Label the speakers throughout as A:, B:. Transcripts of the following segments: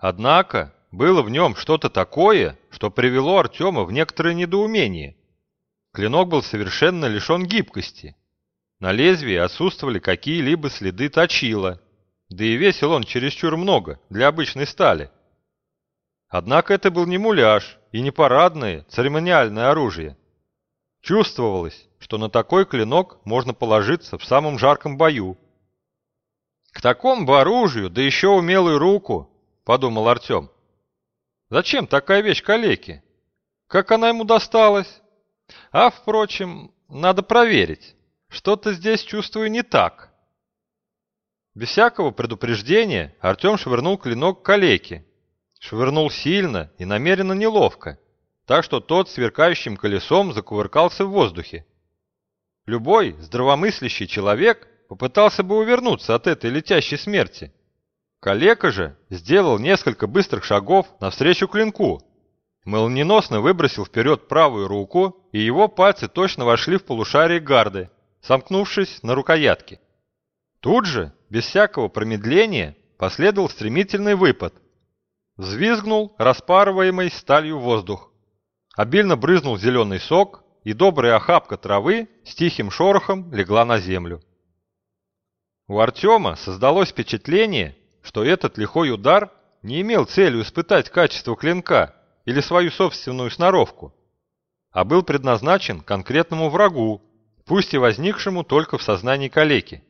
A: Однако было в нем что-то такое, что привело Артема в некоторое недоумение. Клинок был совершенно лишен гибкости. На лезвии отсутствовали какие-либо следы точила, да и весил он чересчур много для обычной стали. Однако это был не муляж и не парадное, церемониальное оружие. Чувствовалось, что на такой клинок можно положиться в самом жарком бою. «К такому бы оружию, да еще умелую руку», — подумал Артем. «Зачем такая вещь калеке? Как она ему досталась? А, впрочем, надо проверить. Что-то здесь чувствую не так». Без всякого предупреждения Артем швырнул клинок к калеке. Швырнул сильно и намеренно неловко, так что тот сверкающим колесом закувыркался в воздухе. Любой здравомыслящий человек попытался бы увернуться от этой летящей смерти. Калека же сделал несколько быстрых шагов навстречу клинку, молниеносно выбросил вперед правую руку, и его пальцы точно вошли в полушарие гарды, сомкнувшись на рукоятке. Тут же, без всякого промедления, последовал стремительный выпад. Взвизгнул распарываемый сталью воздух. Обильно брызнул зеленый сок, и добрая охапка травы с тихим шорохом легла на землю. У Артема создалось впечатление, что этот лихой удар не имел целью испытать качество клинка или свою собственную сноровку, а был предназначен конкретному врагу, пусть и возникшему только в сознании калеки.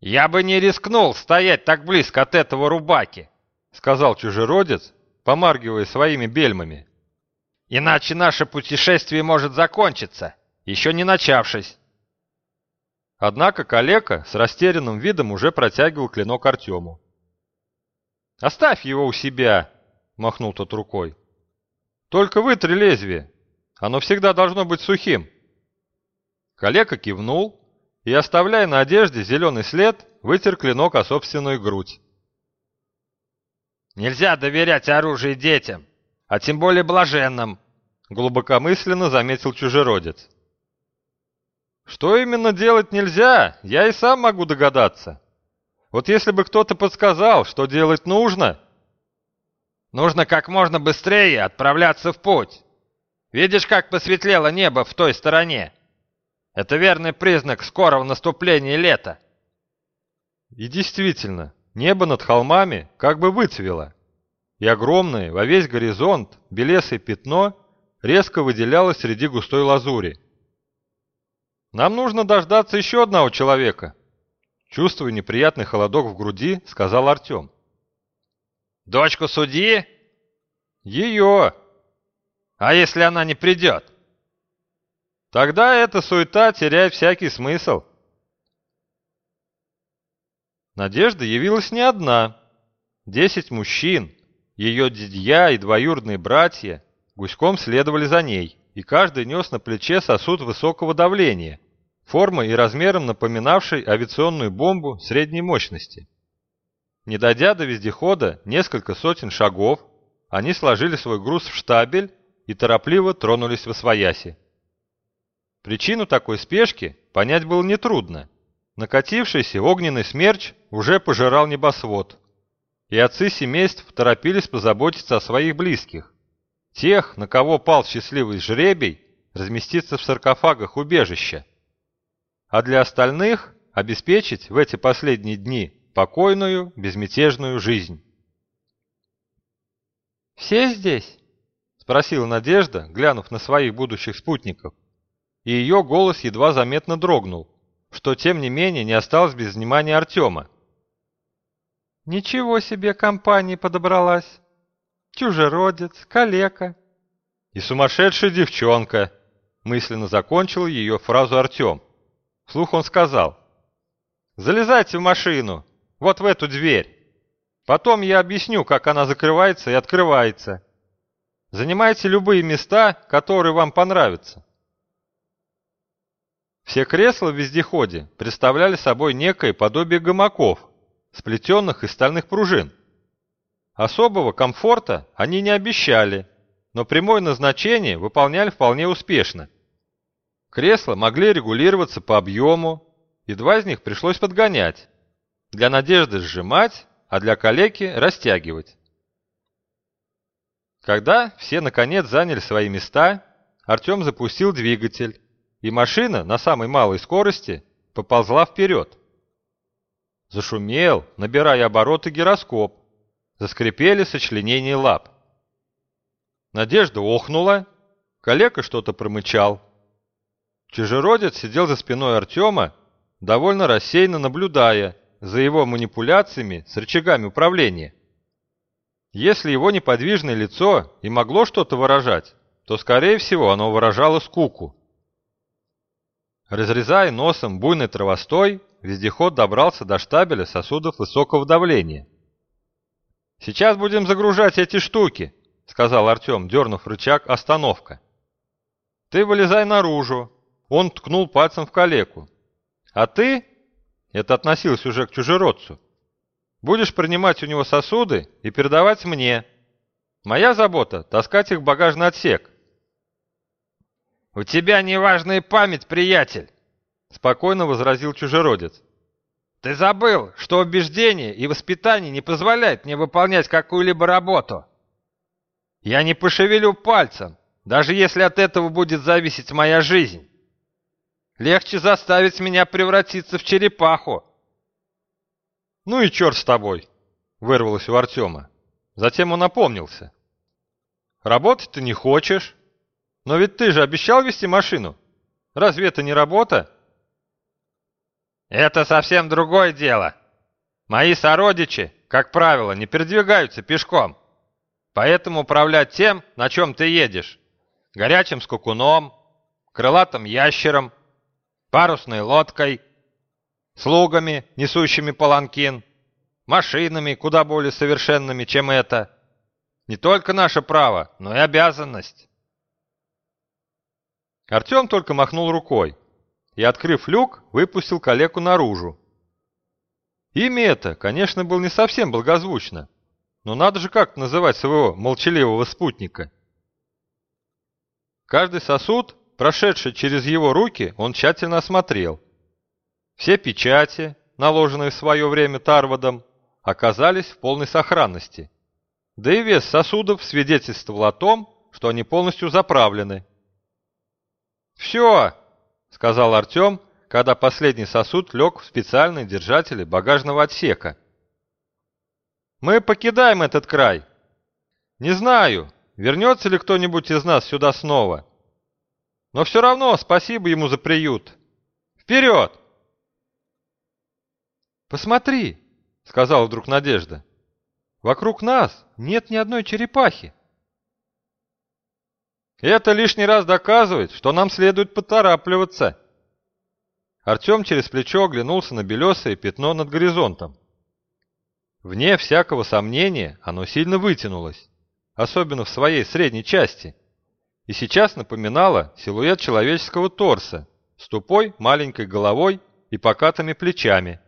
B: «Я бы не рискнул стоять так близко от этого рубаки», — сказал чужеродец, помаргивая своими бельмами. Иначе наше путешествие может закончиться, еще не начавшись.
A: Однако калека с растерянным видом уже протягивал клинок Артему. «Оставь его у себя!» — махнул тот рукой. «Только вытри лезвие. Оно всегда должно быть сухим». Калека кивнул и, оставляя на одежде зеленый след, вытер клинок о собственную грудь.
B: «Нельзя доверять оружие детям, а тем более блаженным», глубокомысленно заметил чужеродец.
A: Что именно делать нельзя, я и сам могу догадаться. Вот если бы кто-то подсказал, что делать нужно...
B: Нужно как можно быстрее отправляться в путь. Видишь, как посветлело небо в той стороне? Это верный признак скорого наступления лета.
A: И действительно, небо над холмами как бы выцвело, и огромное во весь горизонт белесое пятно резко выделялась среди густой лазури. «Нам нужно дождаться еще одного человека», чувствуя неприятный холодок в груди, сказал Артем.
B: «Дочку судьи?»
A: «Ее!»
B: «А если она не придет?»
A: «Тогда эта суета теряет всякий смысл». Надежда явилась не одна. Десять мужчин, ее дядья и двоюродные братья, Гуськом следовали за ней, и каждый нес на плече сосуд высокого давления, формой и размером напоминавший авиационную бомбу средней мощности. Не дойдя до вездехода несколько сотен шагов, они сложили свой груз в штабель и торопливо тронулись в освояси. Причину такой спешки понять было нетрудно. Накатившийся огненный смерч уже пожирал небосвод, и отцы семейств торопились позаботиться о своих близких. Тех, на кого пал счастливый жребий, разместиться в саркофагах убежища. А для остальных обеспечить в эти последние дни покойную, безмятежную жизнь. «Все здесь?» — спросила Надежда, глянув на своих будущих спутников. И ее голос едва заметно дрогнул, что тем не менее не осталось без внимания Артема. «Ничего себе компания подобралась!» Чужеродец, калека. И сумасшедшая девчонка, мысленно закончил ее фразу Артем. Слух он сказал. Залезайте в машину, вот в эту дверь. Потом я объясню, как она закрывается и открывается. Занимайте любые места, которые вам понравятся. Все кресла в вездеходе представляли собой некое подобие гамаков, сплетенных из стальных пружин. Особого комфорта они не обещали, но прямое назначение выполняли вполне успешно. Кресла могли регулироваться по объему, и два из них пришлось подгонять. Для надежды сжимать, а для калеки растягивать. Когда все наконец заняли свои места, Артем запустил двигатель, и машина на самой малой скорости поползла вперед. Зашумел, набирая обороты гироскоп, заскрипели сочленения лап. Надежда охнула, калека что-то промычал. Чужеродец сидел за спиной Артема, довольно рассеянно наблюдая за его манипуляциями с рычагами управления. Если его неподвижное лицо и могло что-то выражать, то, скорее всего, оно выражало скуку. Разрезая носом буйный травостой, вездеход добрался до штабеля сосудов высокого давления. «Сейчас будем загружать эти штуки», — сказал Артем, дернув рычаг «Остановка». «Ты вылезай наружу». Он ткнул пальцем в калеку. «А ты...» — это относилось уже к чужеродцу. «Будешь принимать у него сосуды и передавать мне. Моя забота — таскать их в багажный отсек.
B: «У тебя неважная память, приятель!»
A: — спокойно возразил чужеродец.
B: «Ты забыл, что убеждение и воспитание не позволяют мне выполнять какую-либо работу. Я не пошевелю пальцем, даже если от этого будет зависеть моя жизнь. Легче заставить меня превратиться в черепаху».
A: «Ну и черт с тобой!» — вырвалось у Артема. Затем он опомнился. «Работать ты не хочешь, но ведь ты же обещал вести машину. Разве это не работа?
B: Это совсем другое дело. Мои сородичи, как правило, не передвигаются пешком. Поэтому управлять тем, на чем ты едешь, горячим скукуном, крылатым ящером, парусной лодкой, слугами, несущими паланкин, машинами, куда более совершенными, чем это. Не только наше право, но и обязанность.
A: Артем только махнул рукой и, открыв люк, выпустил калеку наружу. Имя это, конечно, было не совсем благозвучно, но надо же как называть своего молчаливого спутника. Каждый сосуд, прошедший через его руки, он тщательно осмотрел. Все печати, наложенные в свое время Тарвадом, оказались в полной сохранности. Да и вес сосудов свидетельствовал о том, что они полностью заправлены. «Все!» — сказал Артем, когда последний сосуд лег в специальные держатели багажного отсека. «Мы покидаем этот край. Не знаю, вернется ли кто-нибудь из нас сюда снова. Но все равно спасибо ему за приют. Вперед!» «Посмотри!» — сказала вдруг Надежда. «Вокруг нас нет ни одной черепахи». Это лишний раз доказывает, что нам следует поторапливаться. Артем через плечо оглянулся на белесое пятно над горизонтом. Вне всякого сомнения оно сильно вытянулось, особенно в своей средней части, и сейчас напоминало силуэт человеческого торса с тупой маленькой головой и покатыми плечами.